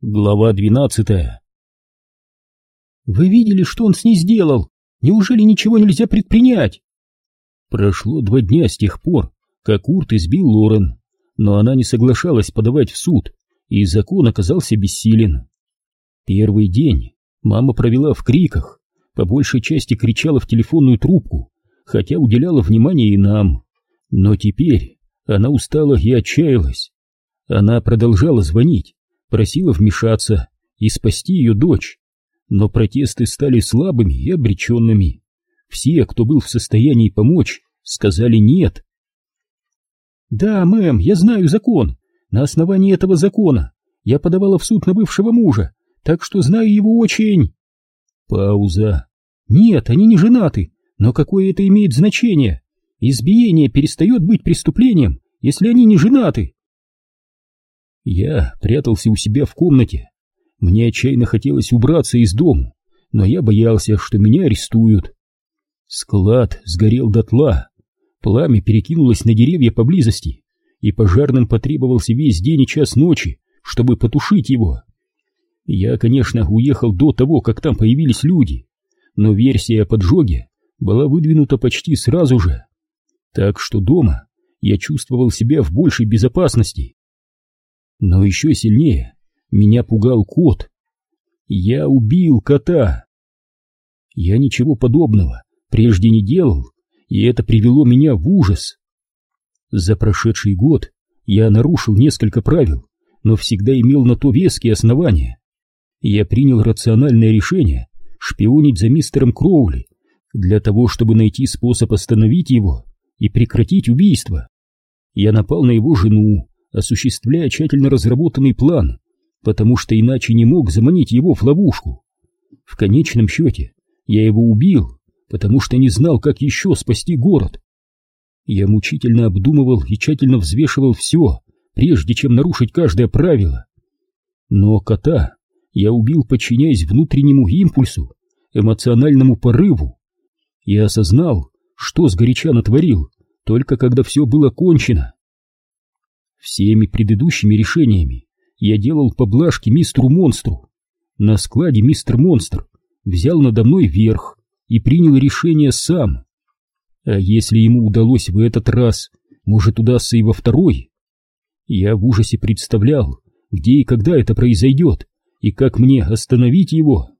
Глава двенадцатая «Вы видели, что он с ней сделал? Неужели ничего нельзя предпринять?» Прошло два дня с тех пор, как Урт избил Лорен, но она не соглашалась подавать в суд, и закон оказался бессилен. Первый день мама провела в криках, по большей части кричала в телефонную трубку, хотя уделяла внимание и нам. Но теперь она устала и отчаялась. Она продолжала звонить, просила вмешаться и спасти ее дочь. Но протесты стали слабыми и обреченными. Все, кто был в состоянии помочь, сказали «нет». «Да, мэм, я знаю закон. На основании этого закона я подавала в суд на бывшего мужа, так что знаю его очень...» Пауза. «Нет, они не женаты, но какое это имеет значение? Избиение перестает быть преступлением, если они не женаты. Я прятался у себя в комнате. Мне отчаянно хотелось убраться из дома, но я боялся, что меня арестуют. Склад сгорел дотла, пламя перекинулось на деревья поблизости, и пожарным потребовался весь день и час ночи, чтобы потушить его. Я, конечно, уехал до того, как там появились люди, но версия о поджоге была выдвинута почти сразу же. Так что дома я чувствовал себя в большей безопасности. Но еще сильнее меня пугал кот. Я убил кота. Я ничего подобного прежде не делал, и это привело меня в ужас. За прошедший год я нарушил несколько правил, но всегда имел на то веские основания. Я принял рациональное решение шпионить за мистером Кроули для того, чтобы найти способ остановить его и прекратить убийство. Я напал на его жену, осуществляя тщательно разработанный план, потому что иначе не мог заманить его в ловушку. В конечном счете я его убил, потому что не знал, как еще спасти город. Я мучительно обдумывал и тщательно взвешивал все, прежде чем нарушить каждое правило. Но кота я убил, подчиняясь внутреннему импульсу, эмоциональному порыву, и осознал, что сгоряча натворил, только когда все было кончено. Всеми предыдущими решениями я делал поблажки мистеру Монстру. На складе мистер Монстр взял надо мной верх и принял решение сам. А если ему удалось в этот раз, может удастся и во второй? Я в ужасе представлял, где и когда это произойдет, и как мне остановить его.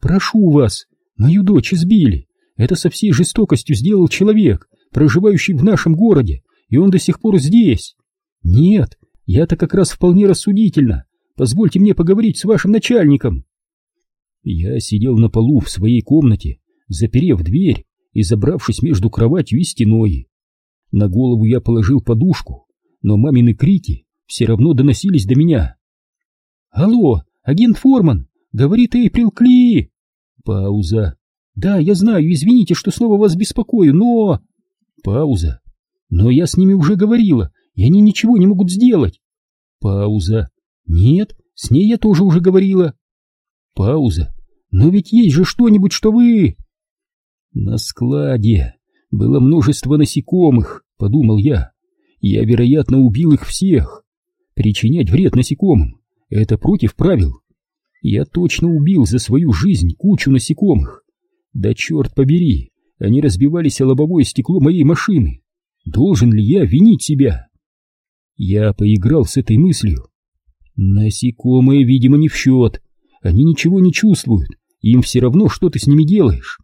«Прошу вас, мою дочь избили. Это со всей жестокостью сделал человек, проживающий в нашем городе, и он до сих пор здесь. Нет, я-то как раз вполне рассудительно. Позвольте мне поговорить с вашим начальником. Я сидел на полу в своей комнате, заперев дверь и забравшись между кроватью и стеной. На голову я положил подушку, но мамины крики все равно доносились до меня. «Алло, агент Форман, говорит Эйприл Кли!» Пауза. «Да, я знаю, извините, что снова вас беспокою, но...» Пауза. Но я с ними уже говорила, и они ничего не могут сделать. Пауза. Нет, с ней я тоже уже говорила. Пауза. Но ведь есть же что-нибудь, что вы... На складе было множество насекомых, подумал я. Я, вероятно, убил их всех. Причинять вред насекомым — это против правил. Я точно убил за свою жизнь кучу насекомых. Да черт побери, они разбивались о лобовое стекло моей машины. Должен ли я винить себя? Я поиграл с этой мыслью. Насекомые, видимо, не в счет. Они ничего не чувствуют, им все равно, что ты с ними делаешь.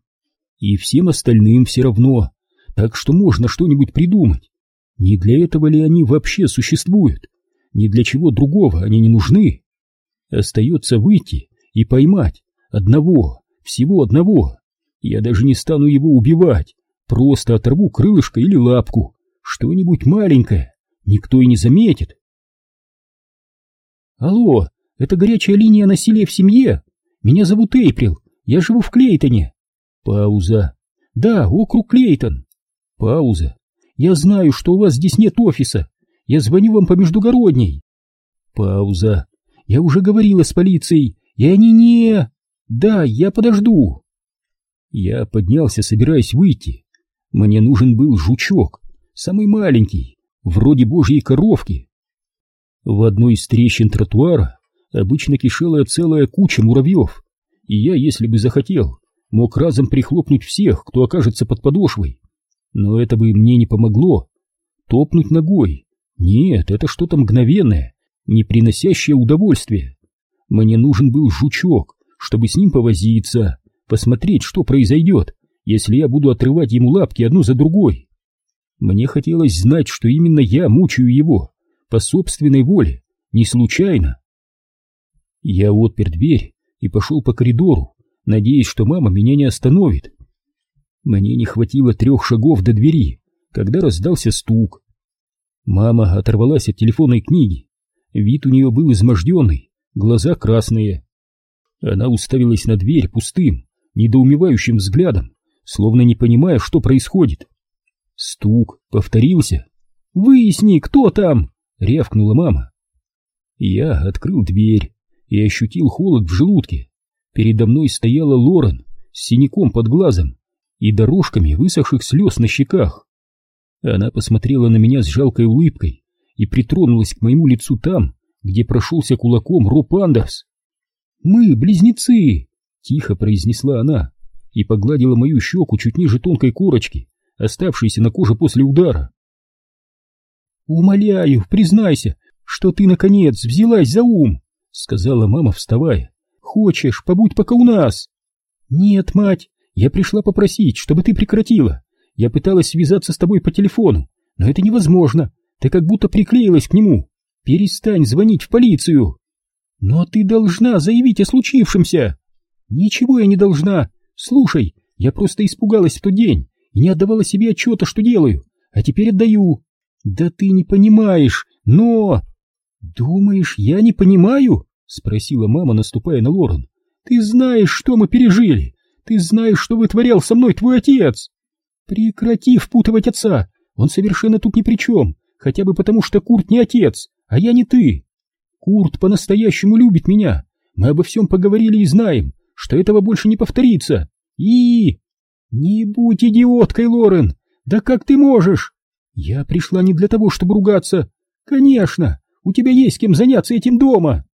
И всем остальным все равно, так что можно что-нибудь придумать. Не для этого ли они вообще существуют? Ни для чего другого они не нужны. Остается выйти и поймать одного, всего одного. Я даже не стану его убивать, просто оторву крылышко или лапку, что-нибудь маленькое, никто и не заметит. Алло, это горячая линия насилия в семье. Меня зовут Эйприл, я живу в Клейтоне. Пауза. Да, округ Клейтон. Пауза. Я знаю, что у вас здесь нет офиса. Я звоню вам по междугородней. Пауза. Я уже говорила с полицией, и они не... Да, я подожду. Я поднялся, собираясь выйти. Мне нужен был жучок, самый маленький, вроде божьей коровки. В одной из трещин тротуара обычно кишела целая куча муравьев, и я, если бы захотел, мог разом прихлопнуть всех, кто окажется под подошвой. Но это бы мне не помогло. Топнуть ногой? Нет, это что-то мгновенное, не приносящее удовольствия. Мне нужен был жучок, чтобы с ним повозиться, посмотреть, что произойдет, если я буду отрывать ему лапки одну за другой. Мне хотелось знать, что именно я мучаю его, по собственной воле, не случайно. Я отпер дверь и пошел по коридору, надеясь, что мама меня не остановит. Мне не хватило трех шагов до двери, когда раздался стук. Мама оторвалась от телефонной книги. Вид у нее был изможденный, глаза красные. Она уставилась на дверь пустым, недоумевающим взглядом, словно не понимая, что происходит. Стук повторился. «Выясни, кто там!» — рявкнула мама. Я открыл дверь и ощутил холод в желудке. Передо мной стояла Лорен с синяком под глазом и дорожками высохших слез на щеках. Она посмотрела на меня с жалкой улыбкой и притронулась к моему лицу там, где прошелся кулаком Роб Андерс. «Мы близнецы!» — тихо произнесла она и погладила мою щеку чуть ниже тонкой корочки, оставшейся на коже после удара. «Умоляю, признайся, что ты, наконец, взялась за ум!» — сказала мама, вставая. «Хочешь, побудь пока у нас!» «Нет, мать, я пришла попросить, чтобы ты прекратила. Я пыталась связаться с тобой по телефону, но это невозможно. Ты как будто приклеилась к нему. Перестань звонить в полицию!» «Но ты должна заявить о случившемся!» «Ничего я не должна. Слушай, я просто испугалась в тот день и не отдавала себе отчета, что делаю, а теперь отдаю. Да ты не понимаешь, но... Думаешь, я не понимаю? Спросила мама, наступая на Лорен. Ты знаешь, что мы пережили. Ты знаешь, что вытворял со мной твой отец. Прекрати впутывать отца. Он совершенно тут ни при чем. Хотя бы потому, что Курт не отец, а я не ты. Курт по-настоящему любит меня. Мы обо всем поговорили и знаем, что этого больше не повторится. И... «Не будь идиоткой, Лорен! Да как ты можешь? Я пришла не для того, чтобы ругаться. Конечно, у тебя есть кем заняться этим дома!»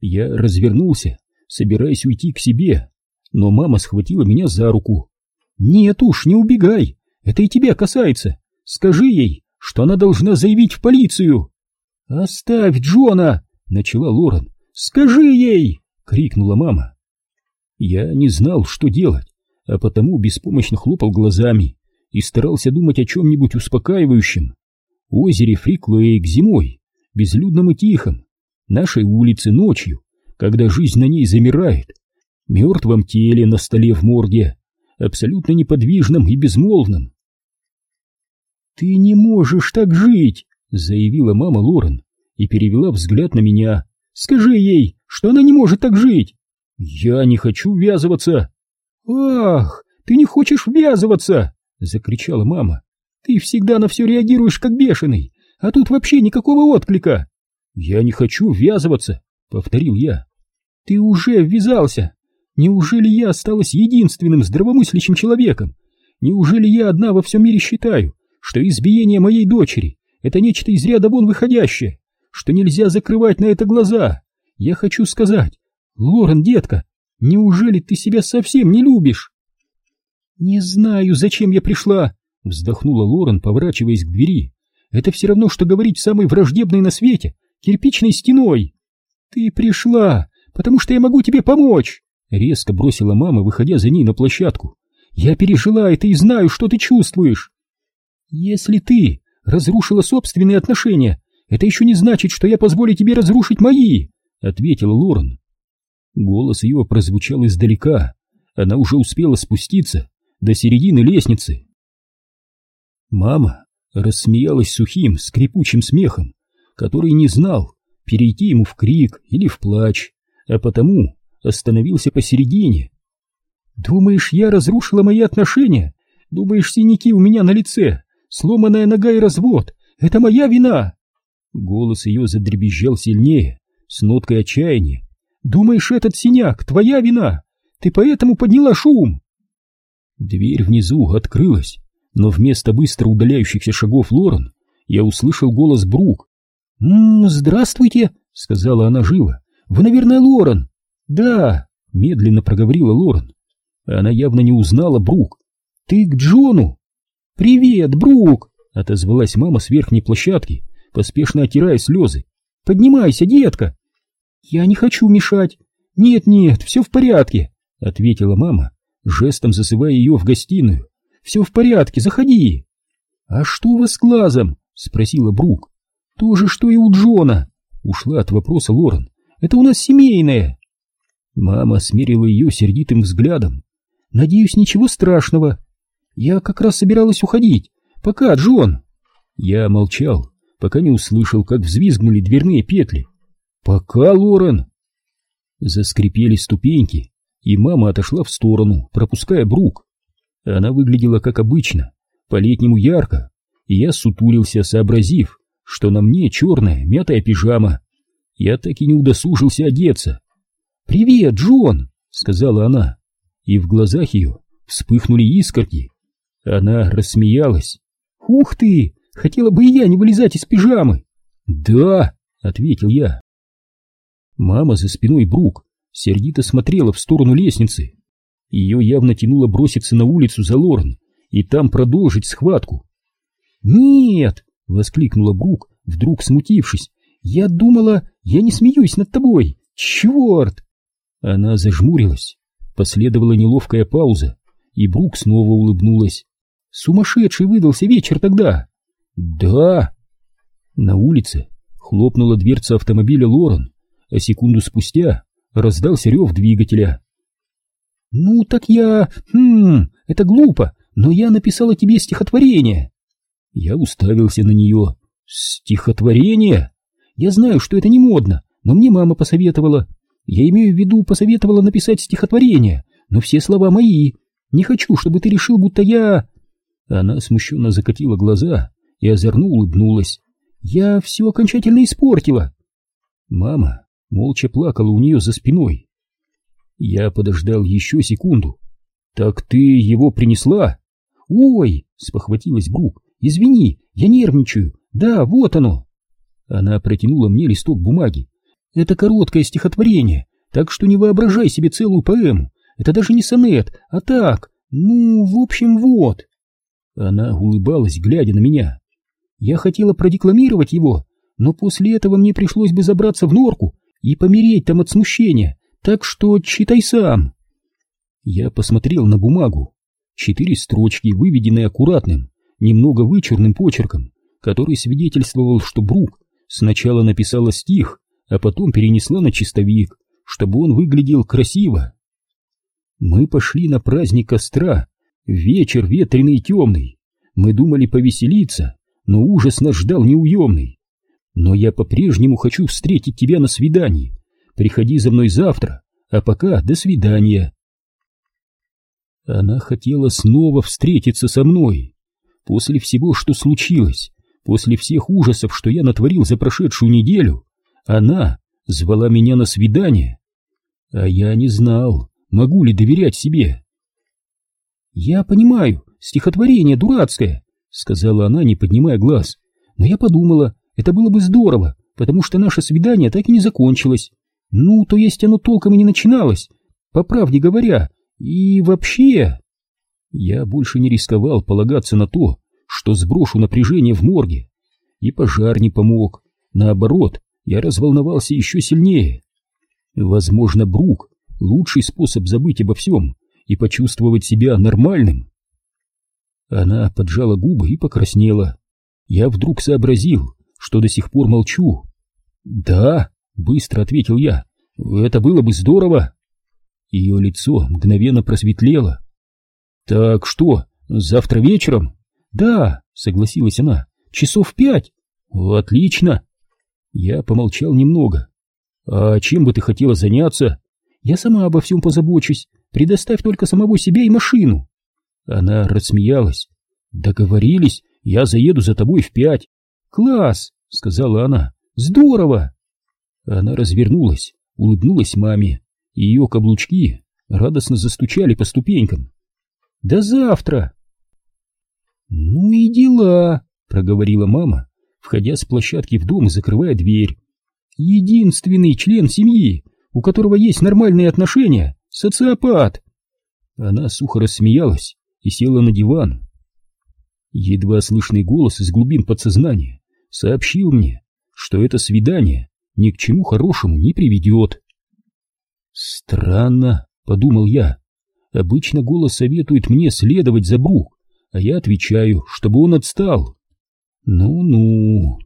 Я развернулся, собираясь уйти к себе, но мама схватила меня за руку. «Нет уж, не убегай, это и тебя касается. Скажи ей, что она должна заявить в полицию!» «Оставь Джона!» — начала Лорен. «Скажи ей!» — крикнула мама. Я не знал, что делать а потому беспомощно хлопал глазами и старался думать о чем-нибудь успокаивающем. Озере Фриклейк зимой, безлюдном и тихом, нашей улице ночью, когда жизнь на ней замирает, мертвом теле на столе в морге, абсолютно неподвижном и безмолвном. «Ты не можешь так жить!» — заявила мама Лорен и перевела взгляд на меня. «Скажи ей, что она не может так жить!» «Я не хочу ввязываться!» «Ах, ты не хочешь ввязываться!» — закричала мама. «Ты всегда на все реагируешь как бешеный, а тут вообще никакого отклика!» «Я не хочу ввязываться!» — повторил я. «Ты уже ввязался! Неужели я осталась единственным здравомыслящим человеком? Неужели я одна во всем мире считаю, что избиение моей дочери — это нечто из ряда вон выходящее, что нельзя закрывать на это глаза? Я хочу сказать, Лорен, детка, Неужели ты себя совсем не любишь? Не знаю, зачем я пришла, вздохнула Лорен, поворачиваясь к двери. Это все равно, что говорить самой враждебной на свете, кирпичной стеной. Ты пришла, потому что я могу тебе помочь, резко бросила мама, выходя за ней на площадку. Я пережила это и знаю, что ты чувствуешь. Если ты разрушила собственные отношения, это еще не значит, что я позволю тебе разрушить мои, ответила Лорен. Голос ее прозвучал издалека. Она уже успела спуститься до середины лестницы. Мама рассмеялась сухим, скрипучим смехом, который не знал, перейти ему в крик или в плач, а потому остановился посередине. «Думаешь, я разрушила мои отношения? Думаешь, синяки у меня на лице, сломанная нога и развод — это моя вина?» Голос ее задребезжал сильнее, с ноткой отчаяния, Думаешь, этот синяк твоя вина? Ты поэтому подняла шум?» Дверь внизу открылась, но вместо быстро удаляющихся шагов Лорен я услышал голос Брук. «М -м, «Здравствуйте», — сказала она живо. вы, наверное, Лорен?» «Да», — медленно проговорила Лорен. Она явно не узнала Брук. «Ты к Джону?» «Привет, Брук!» — отозвалась мама с верхней площадки, поспешно оттирая слезы. «Поднимайся, детка!» «Я не хочу мешать!» «Нет-нет, все в порядке!» — ответила мама, жестом засывая ее в гостиную. «Все в порядке, заходи!» «А что у вас с глазом?» — спросила Брук. «То же, что и у Джона!» — ушла от вопроса Лорен. «Это у нас семейное!» Мама смерила ее сердитым взглядом. «Надеюсь, ничего страшного. Я как раз собиралась уходить. Пока, Джон!» Я молчал, пока не услышал, как взвизгнули дверные петли. «Пока, Лорен!» Заскрипели ступеньки, и мама отошла в сторону, пропуская Брук. Она выглядела как обычно, по-летнему ярко, и я сутулился, сообразив, что на мне черная мятая пижама. Я так и не удосужился одеться. «Привет, Джон!» — сказала она, и в глазах ее вспыхнули искорки. Она рассмеялась. «Ух ты! Хотела бы и я не вылезать из пижамы!» «Да!» — ответил я. Мама за спиной Брук сердито смотрела в сторону лестницы. Ее явно тянуло броситься на улицу за Лорен и там продолжить схватку. «Нет!» — воскликнула Брук, вдруг смутившись. «Я думала, я не смеюсь над тобой! Черт!» Она зажмурилась. Последовала неловкая пауза, и Брук снова улыбнулась. «Сумасшедший выдался вечер тогда!» «Да!» На улице хлопнула дверца автомобиля Лорен, а секунду спустя раздался рев двигателя. «Ну так я... Хм... Это глупо, но я написала тебе стихотворение». Я уставился на нее. «Стихотворение? Я знаю, что это не модно, но мне мама посоветовала. Я имею в виду, посоветовала написать стихотворение, но все слова мои. Не хочу, чтобы ты решил, будто я...» Она смущенно закатила глаза и озорно улыбнулась. «Я все окончательно испортила». Мама молча плакала у нее за спиной. Я подождал еще секунду. «Так ты его принесла?» «Ой!» — спохватилась Брук. «Извини, я нервничаю. Да, вот оно!» Она протянула мне листок бумаги. «Это короткое стихотворение, так что не воображай себе целую поэму. Это даже не сонет, а так, ну, в общем, вот». Она улыбалась, глядя на меня. Я хотела продекламировать его, но после этого мне пришлось бы забраться в норку и помереть там от смущения, так что читай сам. Я посмотрел на бумагу. Четыре строчки, выведенные аккуратным, немного вычурным почерком, который свидетельствовал, что Брук сначала написала стих, а потом перенесла на чистовик, чтобы он выглядел красиво. Мы пошли на праздник костра, вечер ветреный и темный. Мы думали повеселиться, но ужас нас ждал неуемный. Но я по-прежнему хочу встретить тебя на свидании. Приходи за мной завтра, а пока до свидания. Она хотела снова встретиться со мной. После всего, что случилось, после всех ужасов, что я натворил за прошедшую неделю, она звала меня на свидание. А я не знал, могу ли доверять себе. «Я понимаю, стихотворение дурацкое», — сказала она, не поднимая глаз. «Но я подумала, это было бы здорово, потому что наше свидание так и не закончилось. Ну, то есть оно толком и не начиналось, по правде говоря. И вообще... Я больше не рисковал полагаться на то, что сброшу напряжение в морге. И пожар не помог. Наоборот, я разволновался еще сильнее. Возможно, Брук — лучший способ забыть обо всем и почувствовать себя нормальным. Она поджала губы и покраснела. Я вдруг сообразил, что до сих пор молчу. «Да», — быстро ответил я, — «это было бы здорово». Ее лицо мгновенно просветлело. «Так что, завтра вечером?» «Да», — согласилась она, — «часов пять». «Отлично». Я помолчал немного. «А чем бы ты хотела заняться?» «Я сама обо всем позабочусь. Предоставь только самого себя и машину». Она рассмеялась. «Договорились, я заеду за тобой в пять. «Класс!» — сказала она. «Здорово!» Она развернулась, улыбнулась маме, и ее каблучки радостно застучали по ступенькам. «До завтра!» «Ну и дела!» — проговорила мама, входя с площадки в дом и закрывая дверь. единственный член семьи, у которого есть нормальные отношения, социопат. Она сухо рассмеялась и села на диван. Едва слышный голос из глубин подсознания сообщил мне, что это свидание ни к чему хорошему не приведет. Странно, подумал я. Обычно голос советует мне следовать за Брук, а я отвечаю, чтобы он отстал. Ну-ну.